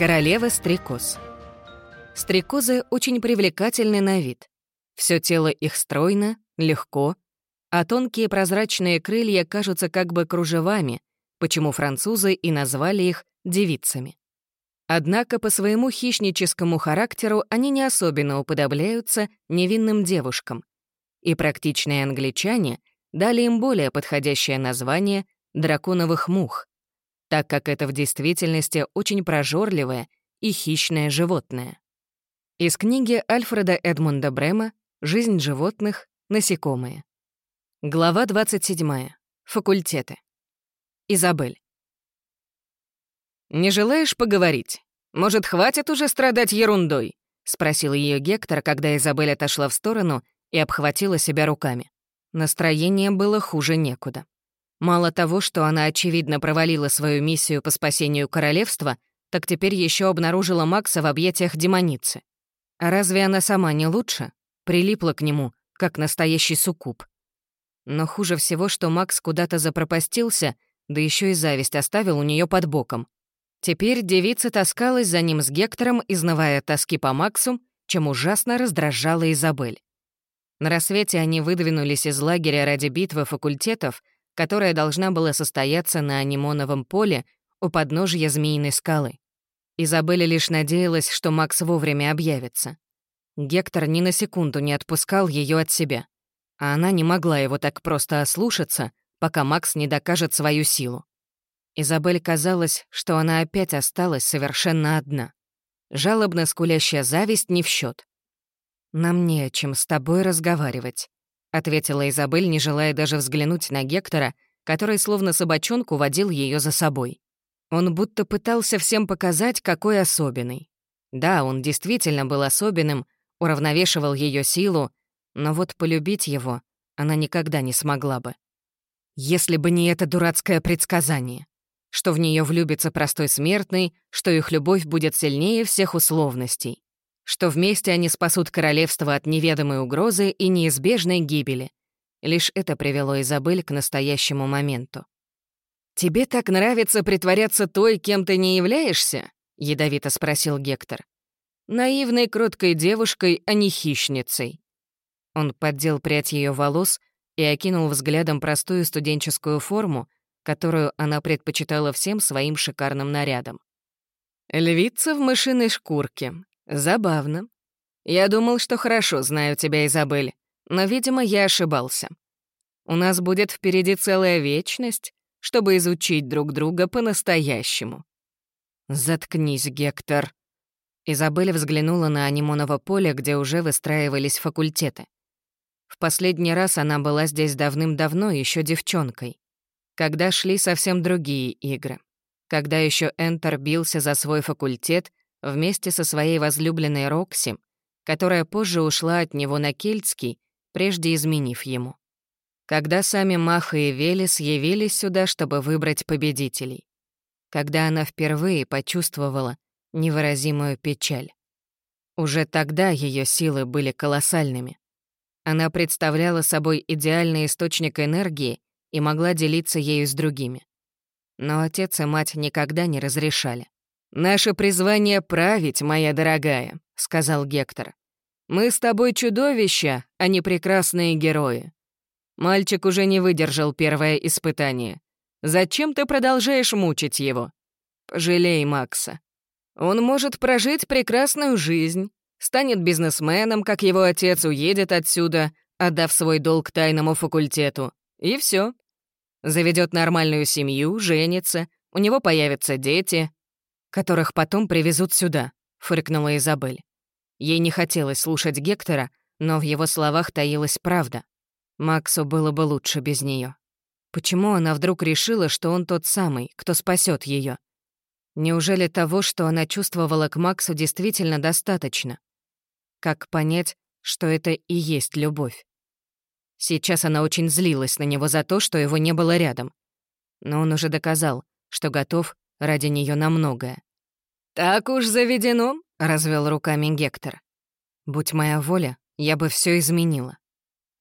Королева стрекоз. Стрекозы очень привлекательны на вид. Все тело их стройно, легко, а тонкие прозрачные крылья кажутся как бы кружевами, почему французы и назвали их девицами. Однако по своему хищническому характеру они не особенно уподобляются невинным девушкам, и практичные англичане дали им более подходящее название драконовых мух, так как это в действительности очень прожорливое и хищное животное. Из книги Альфреда Эдмунда Брема «Жизнь животных. Насекомые». Глава 27. Факультеты. Изабель. «Не желаешь поговорить? Может, хватит уже страдать ерундой?» — спросил ее Гектор, когда Изабель отошла в сторону и обхватила себя руками. Настроение было хуже некуда. Мало того, что она, очевидно, провалила свою миссию по спасению королевства, так теперь еще обнаружила Макса в объятиях демоницы. А разве она сама не лучше? Прилипла к нему, как настоящий суккуб. Но хуже всего, что Макс куда-то запропастился, да еще и зависть оставил у нее под боком. Теперь девица таскалась за ним с Гектором, изнывая тоски по Максу, чем ужасно раздражала Изабель. На рассвете они выдвинулись из лагеря ради битвы факультетов, которая должна была состояться на Анимоновом поле у подножья Змеиной скалы. Изабелля лишь надеялась, что Макс вовремя объявится. Гектор ни на секунду не отпускал ее от себя а она не могла его так просто ослушаться, пока Макс не докажет свою силу. Изабель казалось, что она опять осталась совершенно одна. Жалобно скулящая зависть не в счет. «Нам не о чем с тобой разговаривать», — ответила Изабель, не желая даже взглянуть на Гектора, который словно собачонку водил ее за собой. Он будто пытался всем показать, какой особенный. Да, он действительно был особенным, уравновешивал ее силу, но вот полюбить его она никогда не смогла бы. Если бы не это дурацкое предсказание, что в нее влюбится простой смертный, что их любовь будет сильнее всех условностей, что вместе они спасут королевство от неведомой угрозы и неизбежной гибели. Лишь это привело Изабель к настоящему моменту. «Тебе так нравится притворяться той, кем ты не являешься?» — ядовито спросил Гектор. «Наивной, кроткой девушкой, а не хищницей. Он поддел прядь ее волос и окинул взглядом простую студенческую форму, которую она предпочитала всем своим шикарным нарядам. «Львица в мышиной шкурке. Забавно. Я думал, что хорошо знаю тебя, Изабель, но, видимо, я ошибался. У нас будет впереди целая вечность, чтобы изучить друг друга по-настоящему». «Заткнись, Гектор». Изабель взглянула на анимоново поле, где уже выстраивались факультеты. В последний раз она была здесь давным-давно, еще девчонкой. Когда шли совсем другие игры. Когда еще Энтер бился за свой факультет вместе со своей возлюбленной Рокси, которая позже ушла от него на Кельтский, прежде изменив ему. Когда сами Маха и Велес явились сюда, чтобы выбрать победителей. Когда она впервые почувствовала невыразимую печаль. Уже тогда ее силы были колоссальными. Она представляла собой идеальный источник энергии и могла делиться ею с другими. Но отец и мать никогда не разрешали. «Наше призвание — править, моя дорогая», — сказал Гектор. «Мы с тобой чудовища, а не прекрасные герои». Мальчик уже не выдержал первое испытание. «Зачем ты продолжаешь мучить его?» «Пожалей Макса. Он может прожить прекрасную жизнь, станет бизнесменом, как его отец уедет отсюда, отдав свой долг тайному факультету. И все. Заведет нормальную семью, женится, у него появятся дети, которых потом привезут сюда, фыркнула Изабель. Ей не хотелось слушать Гектора, но в его словах таилась правда. Максу было бы лучше без нее. Почему она вдруг решила, что он тот самый, кто спасет ее? Неужели того, что она чувствовала к Максу, действительно достаточно? Как понять, что это и есть любовь? Сейчас она очень злилась на него за то, что его не было рядом. Но он уже доказал, что готов ради нее на многое. «Так уж заведено», — развел руками Гектор. «Будь моя воля, я бы все изменила».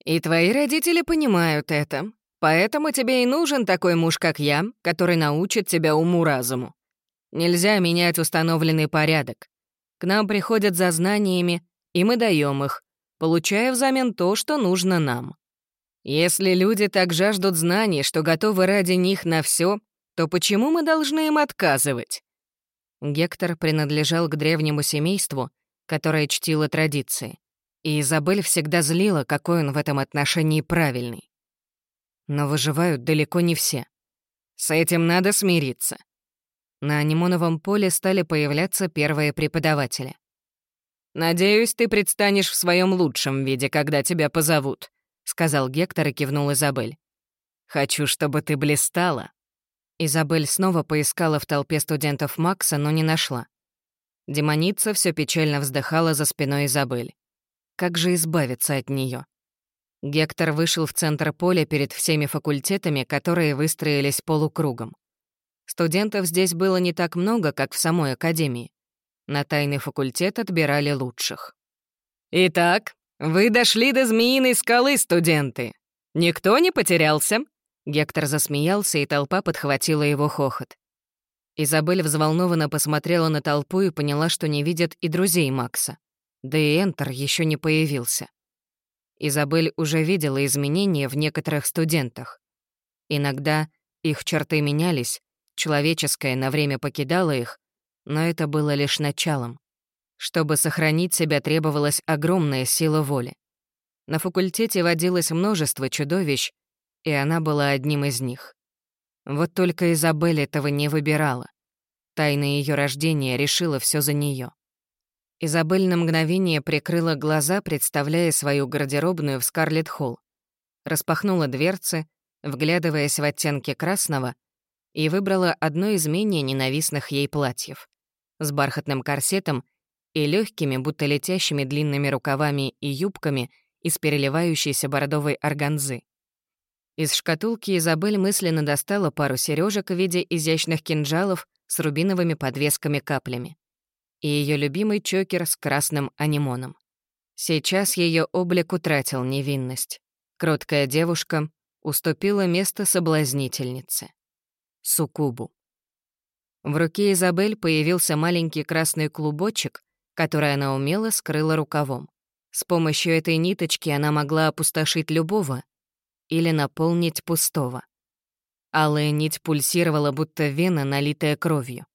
«И твои родители понимают это. Поэтому тебе и нужен такой муж, как я, который научит тебя уму-разуму. Нельзя менять установленный порядок. К нам приходят за знаниями, и мы даем их, получая взамен то, что нужно нам. Если люди так жаждут знаний, что готовы ради них на все, то почему мы должны им отказывать? Гектор принадлежал к древнему семейству, которое чтило традиции. И Изабель всегда злила, какой он в этом отношении правильный. Но выживают далеко не все. С этим надо смириться. На Анимоновом поле стали появляться первые преподаватели. «Надеюсь, ты предстанешь в своем лучшем виде, когда тебя позовут», — сказал Гектор и кивнул Изабель. «Хочу, чтобы ты блистала». Изабель снова поискала в толпе студентов Макса, но не нашла. Демоница все печально вздыхала за спиной Изабель. Как же избавиться от нее? Гектор вышел в центр поля перед всеми факультетами, которые выстроились полукругом. Студентов здесь было не так много, как в самой академии. На тайный факультет отбирали лучших. «Итак, вы дошли до Змеиной скалы, студенты. Никто не потерялся?» Гектор засмеялся, и толпа подхватила его хохот. Изабель взволнованно посмотрела на толпу и поняла, что не видит и друзей Макса. Да и Энтер еще не появился. Изабель уже видела изменения в некоторых студентах. Иногда их черты менялись, человеческое на время покидало их, но это было лишь началом. Чтобы сохранить себя, требовалась огромная сила воли. На факультете водилось множество чудовищ, и она была одним из них. Вот только Изабель этого не выбирала. Тайна ее рождения решила все за нее. Изабель на мгновение прикрыла глаза, представляя свою гардеробную в Скарлетт-Холл. Распахнула дверцы, вглядываясь в оттенки красного, и выбрала одно из менее ненавистных ей платьев. С бархатным корсетом и легкими, будто летящими длинными рукавами и юбками из переливающейся бордовой органзы. Из шкатулки Изабель мысленно достала пару сережек в виде изящных кинжалов с рубиновыми подвесками-каплями и ее любимый чокер с красным анимоном. Сейчас ее облик утратил невинность. Кроткая девушка уступила место соблазнительнице. Сукубу. В руке Изабель появился маленький красный клубочек, который она умело скрыла рукавом. С помощью этой ниточки она могла опустошить любого, или наполнить пустого. Алая нить пульсировала, будто вена, налитая кровью.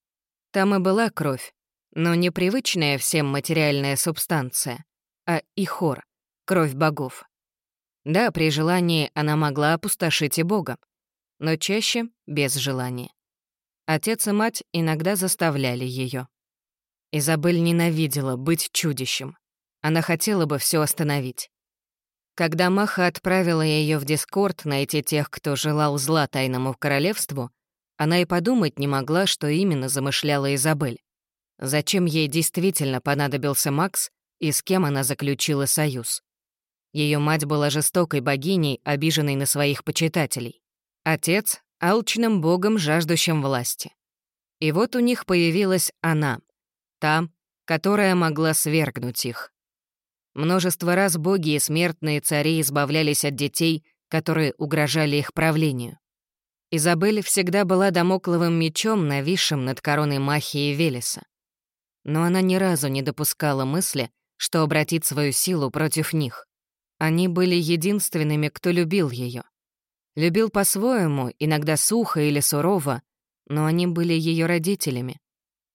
Там и была кровь, но не привычная всем материальная субстанция, а ихор, кровь богов. Да, при желании она могла опустошить и бога, но чаще без желания. Отец и мать иногда заставляли ее. Изабель ненавидела быть чудищем. Она хотела бы все остановить. Когда Маха отправила ее в Дискорд найти тех, кто желал зла тайному королевству, она и подумать не могла, что именно замышляла Изабель. Зачем ей действительно понадобился Макс и с кем она заключила союз? Ее мать была жестокой богиней, обиженной на своих почитателей. Отец — алчным богом, жаждущим власти. И вот у них появилась она, та, которая могла свергнуть их. Множество раз боги и смертные цари избавлялись от детей, которые угрожали их правлению. Изабель всегда была домокловым мечом, нависшим над короной Махи и Велеса. Но она ни разу не допускала мысли, что обратит свою силу против них. Они были единственными, кто любил ее. Любил по-своему, иногда сухо или сурово, но они были ее родителями.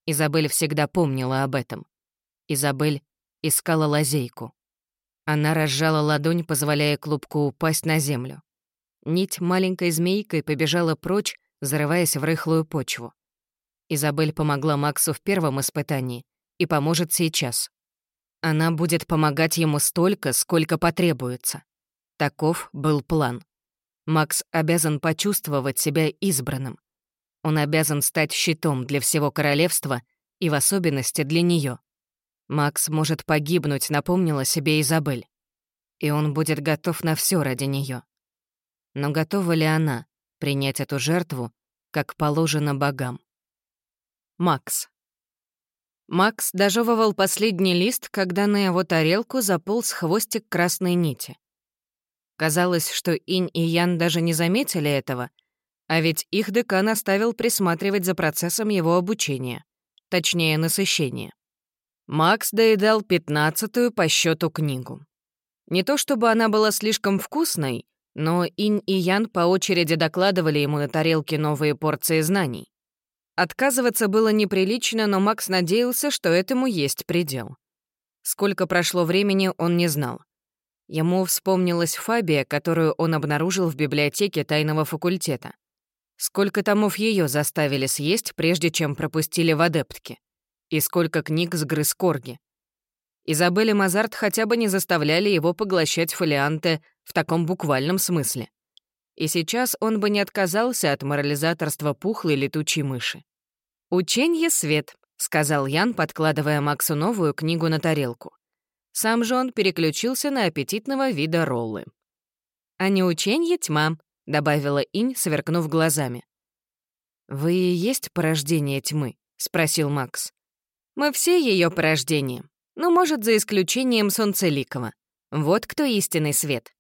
Изабель всегда помнила об этом. Изабель искала лазейку. Она разжала ладонь, позволяя клубку упасть на землю. Нить маленькой змейкой побежала прочь, зарываясь в рыхлую почву. Изабель помогла Максу в первом испытании и поможет сейчас. Она будет помогать ему столько, сколько потребуется. Таков был план. Макс обязан почувствовать себя избранным. Он обязан стать щитом для всего королевства и в особенности для нее. Макс может погибнуть, напомнила себе Изабель. И он будет готов на все ради нее. Но готова ли она принять эту жертву, как положено богам? Макс. Макс дожевывал последний лист, когда на его тарелку заполз хвостик красной нити. Казалось, что Инь и Ян даже не заметили этого, А ведь их декан оставил присматривать за процессом его обучения, точнее, насыщения. Макс доедал пятнадцатую по счету книгу. Не то чтобы она была слишком вкусной, но Инь и Ян по очереди докладывали ему на тарелке новые порции знаний. Отказываться было неприлично, но Макс надеялся, что этому есть предел. Сколько прошло времени, он не знал. Ему вспомнилась Фабия, которую он обнаружил в библиотеке тайного факультета. Сколько томов ее заставили съесть, прежде чем пропустили в адептки? И сколько книг сгрыз Корги? Изабель и Мазарт хотя бы не заставляли его поглощать фолианты в таком буквальном смысле. И сейчас он бы не отказался от морализаторства пухлой летучей мыши. «Ученье свет», — сказал Ян, подкладывая Максу новую книгу на тарелку. Сам же он переключился на аппетитного вида роллы. «А не ученье тьма», — добавила Инь, сверкнув глазами. «Вы и есть порождение тьмы?» — спросил Макс. «Мы все ее порождение, ну, может, за исключением Солнцеликова. Вот кто истинный свет».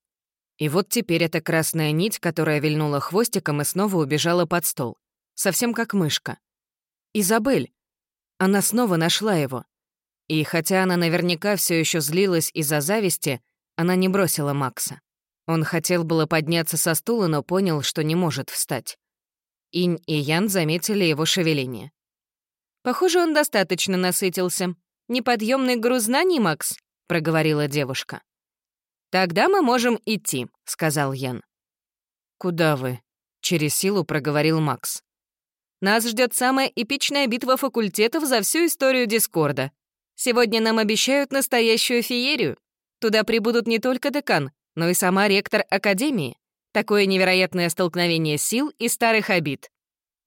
И вот теперь эта красная нить, которая вильнула хвостиком и снова убежала под стол. Совсем как мышка. Изабель. Она снова нашла его. И хотя она наверняка все еще злилась из-за зависти, она не бросила Макса. Он хотел было подняться со стула, но понял, что не может встать. Инь и Ян заметили его шевеление. «Похоже, он достаточно насытился. Неподъемный груз знаний, Макс?» — проговорила девушка. «Тогда мы можем идти», — сказал Ян. «Куда вы?» — через силу проговорил Макс. «Нас ждет самая эпичная битва факультетов за всю историю Дискорда. Сегодня нам обещают настоящую феерию. Туда прибудут не только декан, но и сама ректор Академии. Такое невероятное столкновение сил и старых обид.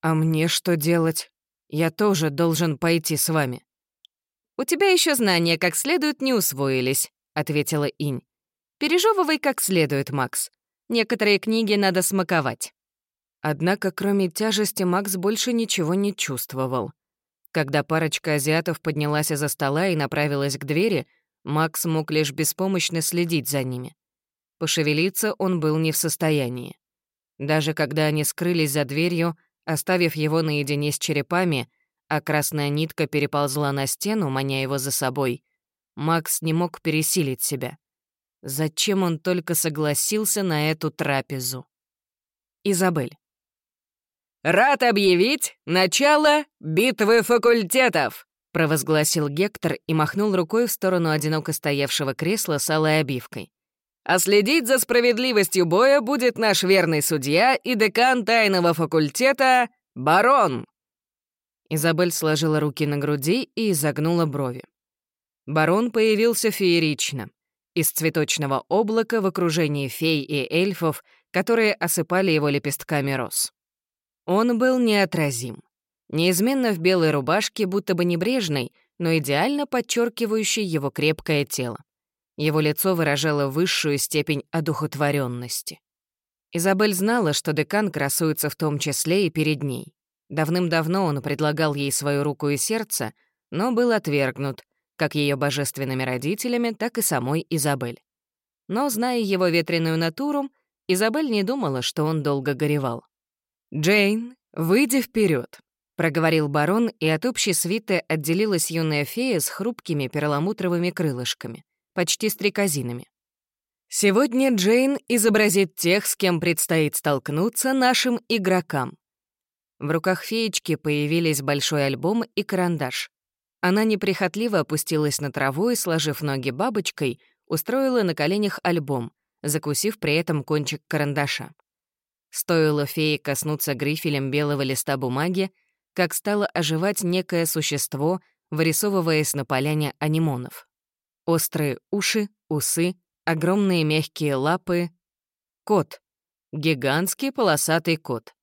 А мне что делать? Я тоже должен пойти с вами. «У тебя еще знания как следует не усвоились», — ответила Инь. «Пережевывай как следует, Макс. Некоторые книги надо смаковать». Однако, кроме тяжести, Макс больше ничего не чувствовал. Когда парочка азиатов поднялась из-за стола и направилась к двери, Макс мог лишь беспомощно следить за ними. Пошевелиться он был не в состоянии. Даже когда они скрылись за дверью, оставив его наедине с черепами, а красная нитка переползла на стену, маня его за собой, Макс не мог пересилить себя. Зачем он только согласился на эту трапезу? Изабель. «Рад объявить начало битвы факультетов!» — провозгласил Гектор и махнул рукой в сторону одиноко стоявшего кресла с алой обивкой. «А следить за справедливостью боя будет наш верный судья и декан тайного факультета Барон!» Изабель сложила руки на груди и изогнула брови. Барон появился феерично, из цветочного облака в окружении фей и эльфов, которые осыпали его лепестками роз. Он был неотразим. Неизменно в белой рубашке, будто бы небрежной, но идеально подчеркивающей его крепкое тело. Его лицо выражало высшую степень одухотворенности. Изабель знала, что декан красуется в том числе и перед ней. Давным-давно он предлагал ей свою руку и сердце, но был отвергнут, как ее божественными родителями, так и самой Изабель. Но, зная его ветреную натуру, Изабель не думала, что он долго горевал. «Джейн, выйди вперед, проговорил барон, и от общей свиты отделилась юная фея с хрупкими перламутровыми крылышками, почти стрекозинами. «Сегодня Джейн изобразит тех, с кем предстоит столкнуться нашим игрокам». В руках феечки появились большой альбом и карандаш. Она неприхотливо опустилась на траву и, сложив ноги бабочкой, устроила на коленях альбом, закусив при этом кончик карандаша. Стоило фее коснуться грифелем белого листа бумаги, как стало оживать некое существо, вырисовываясь на поляне анимонов. Острые уши, усы, огромные мягкие лапы. Кот. Гигантский полосатый кот.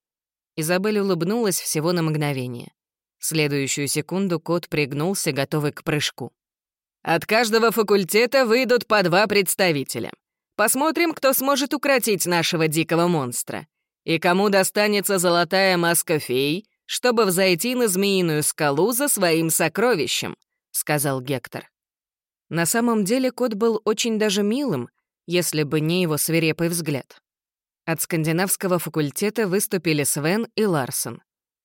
Изабель улыбнулась всего на мгновение. В следующую секунду кот пригнулся, готовый к прыжку. «От каждого факультета выйдут по два представителя. Посмотрим, кто сможет укротить нашего дикого монстра. И кому достанется золотая маска фей, чтобы взойти на змеиную скалу за своим сокровищем», — сказал Гектор. На самом деле кот был очень даже милым, если бы не его свирепый взгляд. От скандинавского факультета выступили Свен и Ларсон.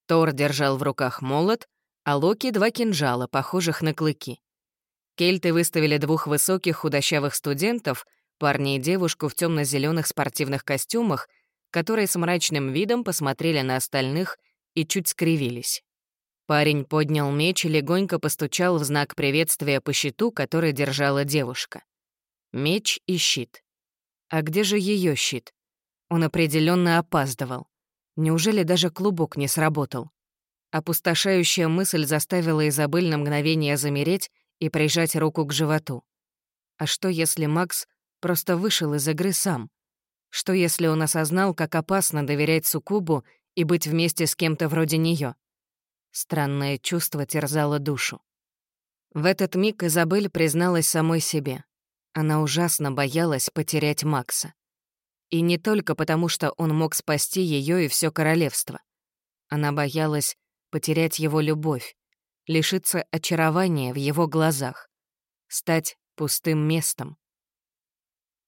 Тор держал в руках молот, а Локи — два кинжала, похожих на клыки. Кельты выставили двух высоких худощавых студентов, парня и девушку в темно зеленых спортивных костюмах, которые с мрачным видом посмотрели на остальных и чуть скривились. Парень поднял меч и легонько постучал в знак приветствия по щиту, который держала девушка. Меч и щит. А где же ее щит? Он определенно опаздывал. Неужели даже клубок не сработал? Опустошающая мысль заставила Изабель на мгновение замереть и прижать руку к животу. А что, если Макс просто вышел из игры сам? Что, если он осознал, как опасно доверять Сукубу и быть вместе с кем-то вроде нее? Странное чувство терзало душу. В этот миг Изабель призналась самой себе. Она ужасно боялась потерять Макса. И не только потому, что он мог спасти ее и все королевство. Она боялась потерять его любовь, лишиться очарования в его глазах, стать пустым местом.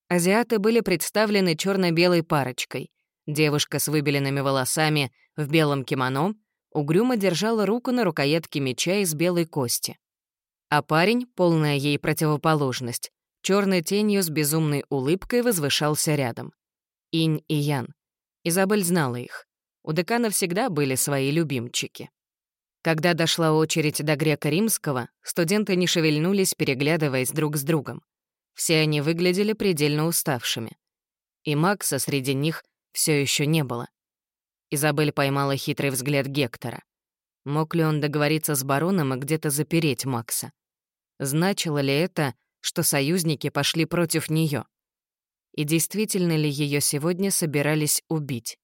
Азиаты были представлены черно белой парочкой. Девушка с выбеленными волосами в белом кимоно угрюмо держала руку на рукоятке меча из белой кости. А парень, полная ей противоположность, черной тенью с безумной улыбкой возвышался рядом. Инь и Ян. Изабель знала их. У декана всегда были свои любимчики. Когда дошла очередь до грека-римского, студенты не шевельнулись, переглядываясь друг с другом. Все они выглядели предельно уставшими. И Макса среди них все еще не было. Изабель поймала хитрый взгляд Гектора. Мог ли он договориться с бароном и где-то запереть Макса? Значило ли это, что союзники пошли против нее? И действительно ли ее сегодня собирались убить?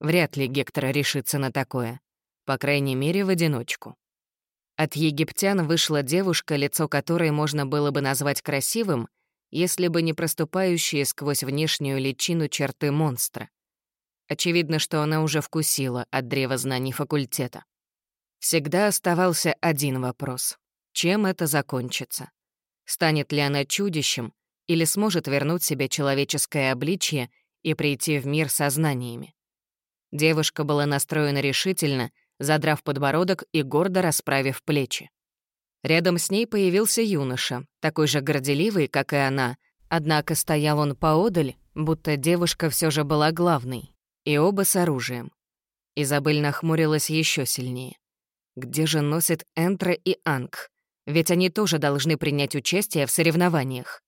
Вряд ли Гектор решится на такое по крайней мере, в одиночку. От египтян вышла девушка, лицо которой можно было бы назвать красивым, если бы не проступающие сквозь внешнюю личину черты монстра. Очевидно, что она уже вкусила от древа знаний факультета. Всегда оставался один вопрос. Чем это закончится? Станет ли она чудищем или сможет вернуть себе человеческое обличье и прийти в мир со знаниями? Девушка была настроена решительно — задрав подбородок и гордо расправив плечи. Рядом с ней появился юноша, такой же горделивый, как и она, однако стоял он поодаль, будто девушка все же была главной, и оба с оружием. Изабель нахмурилась еще сильнее. Где же носят Энтра и Анг? Ведь они тоже должны принять участие в соревнованиях.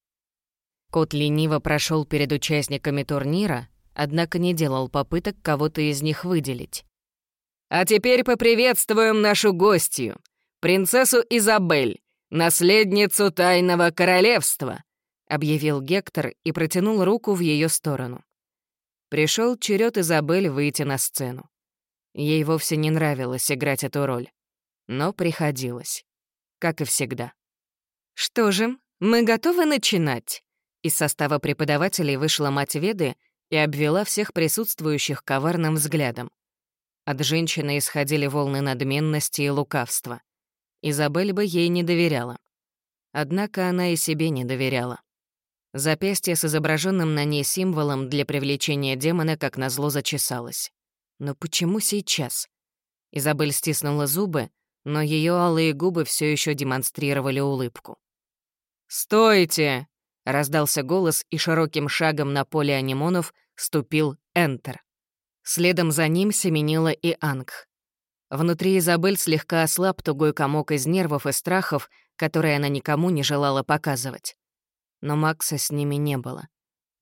Кот лениво прошел перед участниками турнира, однако не делал попыток кого-то из них выделить. А теперь поприветствуем нашу гостью, принцессу Изабель, наследницу Тайного Королевства», объявил Гектор и протянул руку в ее сторону. Пришел черед Изабель выйти на сцену. Ей вовсе не нравилось играть эту роль, но приходилось, как и всегда. «Что же, мы готовы начинать?» Из состава преподавателей вышла мать Веды и обвела всех присутствующих коварным взглядом. От женщины исходили волны надменности и лукавства. Изабель бы ей не доверяла. Однако она и себе не доверяла. Запястье с изображенным на ней символом для привлечения демона как назло зачесалось. Но почему сейчас? Изабель стиснула зубы, но ее алые губы все еще демонстрировали улыбку. «Стойте!» — раздался голос, и широким шагом на поле анимонов ступил Энтер. Следом за ним семенила и Анг. Внутри Изабель слегка ослаб тугой комок из нервов и страхов, которые она никому не желала показывать. Но Макса с ними не было.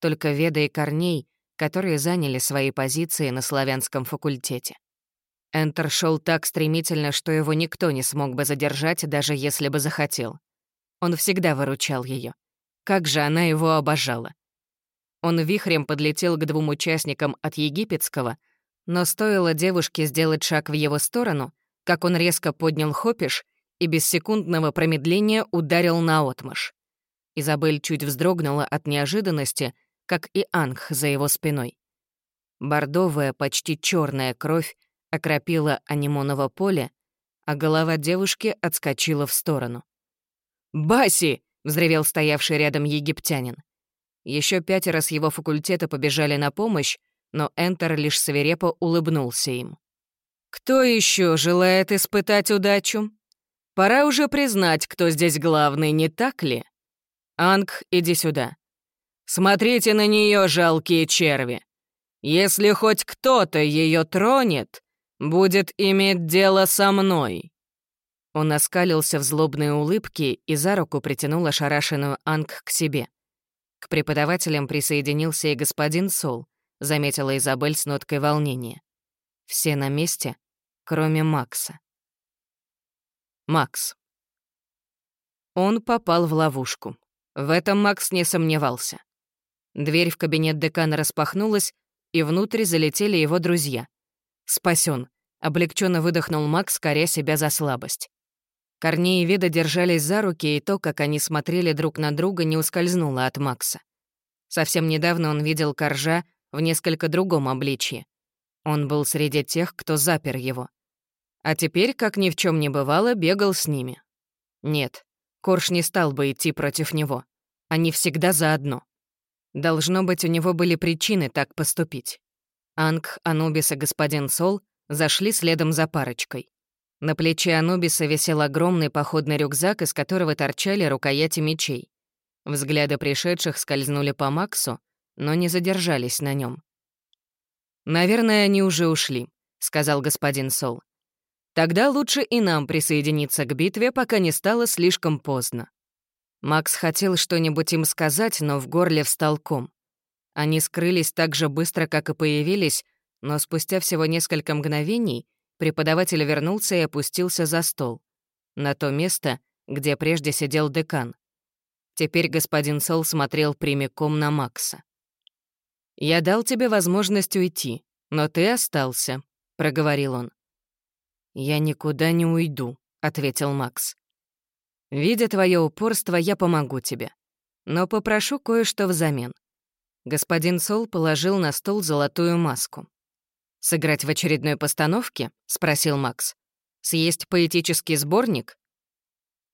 Только Веда и Корней, которые заняли свои позиции на славянском факультете. Энтер шел так стремительно, что его никто не смог бы задержать, даже если бы захотел. Он всегда выручал ее. Как же она его обожала. Он вихрем подлетел к двум участникам от египетского, но стоило девушке сделать шаг в его сторону, как он резко поднял хопиш и без секундного промедления ударил наотмашь. Изабель чуть вздрогнула от неожиданности, как и Анг за его спиной. Бордовая, почти черная кровь окропила анимоново поле, а голова девушки отскочила в сторону. «Баси!» — взревел стоявший рядом египтянин. Еще пятеро с его факультета побежали на помощь, но Энтер лишь свирепо улыбнулся им. «Кто еще желает испытать удачу? Пора уже признать, кто здесь главный, не так ли? Анг, иди сюда. Смотрите на нее, жалкие черви. Если хоть кто-то ее тронет, будет иметь дело со мной». Он оскалился в злобные улыбки и за руку притянул ошарашенную Анг к себе. К преподавателям присоединился и господин Сол, заметила Изабель с ноткой волнения. Все на месте, кроме Макса. Макс. Он попал в ловушку. В этом Макс не сомневался. Дверь в кабинет декана распахнулась, и внутрь залетели его друзья. Спасен. облегченно выдохнул Макс, коря себя за слабость. Корней и Вида держались за руки, и то, как они смотрели друг на друга, не ускользнуло от Макса. Совсем недавно он видел Коржа в несколько другом обличье. Он был среди тех, кто запер его. А теперь, как ни в чем не бывало, бегал с ними. Нет, Корж не стал бы идти против него. Они всегда заодно. Должно быть, у него были причины так поступить. Анг, Анубис и господин Сол зашли следом за парочкой. На плече Анубиса висел огромный походный рюкзак, из которого торчали рукояти мечей. Взгляды пришедших скользнули по Максу, но не задержались на нем. «Наверное, они уже ушли», — сказал господин Сол. «Тогда лучше и нам присоединиться к битве, пока не стало слишком поздно». Макс хотел что-нибудь им сказать, но в горле встал ком. Они скрылись так же быстро, как и появились, но спустя всего несколько мгновений преподаватель вернулся и опустился за стол, на то место, где прежде сидел декан. Теперь господин Сол смотрел прямиком на Макса. «Я дал тебе возможность уйти, но ты остался», — проговорил он. «Я никуда не уйду», — ответил Макс. Видя твое упорство, я помогу тебе. Но попрошу кое-что взамен. Господин Сол положил на стол золотую маску. «Сыграть в очередной постановке?» — спросил Макс. «Съесть поэтический сборник?»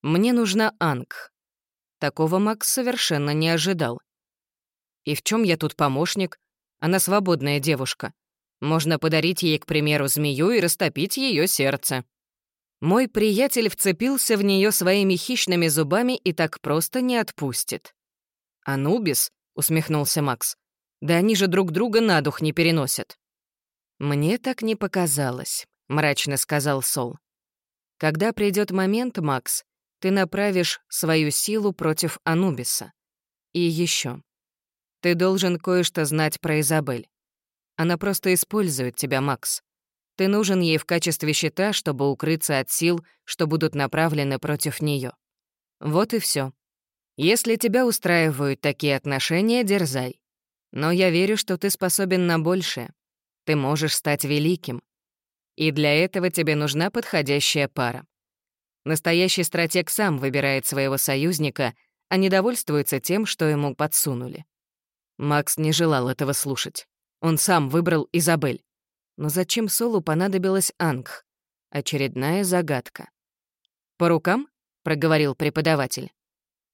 «Мне нужна Анг». Такого Макс совершенно не ожидал. «И в чем я тут помощник? Она свободная девушка. Можно подарить ей, к примеру, змею и растопить ее сердце». Мой приятель вцепился в нее своими хищными зубами и так просто не отпустит. «Анубис?» — усмехнулся Макс. «Да они же друг друга на дух не переносят». «Мне так не показалось», — мрачно сказал Сол. «Когда придет момент, Макс, ты направишь свою силу против Анубиса. И еще. Ты должен кое-что знать про Изабель. Она просто использует тебя, Макс. Ты нужен ей в качестве щита, чтобы укрыться от сил, что будут направлены против нее. Вот и все. Если тебя устраивают такие отношения, дерзай. Но я верю, что ты способен на большее. Ты можешь стать великим. И для этого тебе нужна подходящая пара. Настоящий стратег сам выбирает своего союзника, а не довольствуется тем, что ему подсунули. Макс не желал этого слушать. Он сам выбрал Изабель. Но зачем Солу понадобилась Анг? Очередная загадка. «По рукам?» — проговорил преподаватель.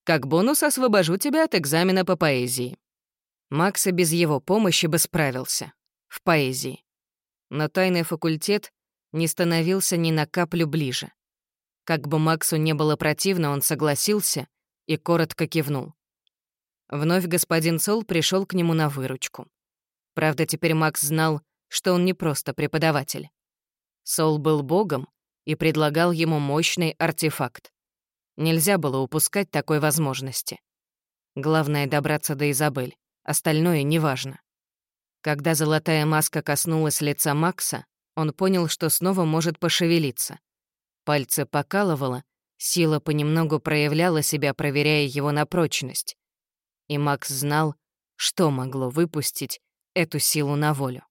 «Как бонус освобожу тебя от экзамена по поэзии». Макса без его помощи бы справился. В поэзии. Но тайный факультет не становился ни на каплю ближе. Как бы Максу не было противно, он согласился и коротко кивнул. Вновь господин Сол пришел к нему на выручку. Правда, теперь Макс знал, что он не просто преподаватель. Сол был богом и предлагал ему мощный артефакт. Нельзя было упускать такой возможности. Главное — добраться до Изабель, остальное неважно. Когда золотая маска коснулась лица Макса, он понял, что снова может пошевелиться. Пальцы покалывало, сила понемногу проявляла себя, проверяя его на прочность. И Макс знал, что могло выпустить эту силу на волю.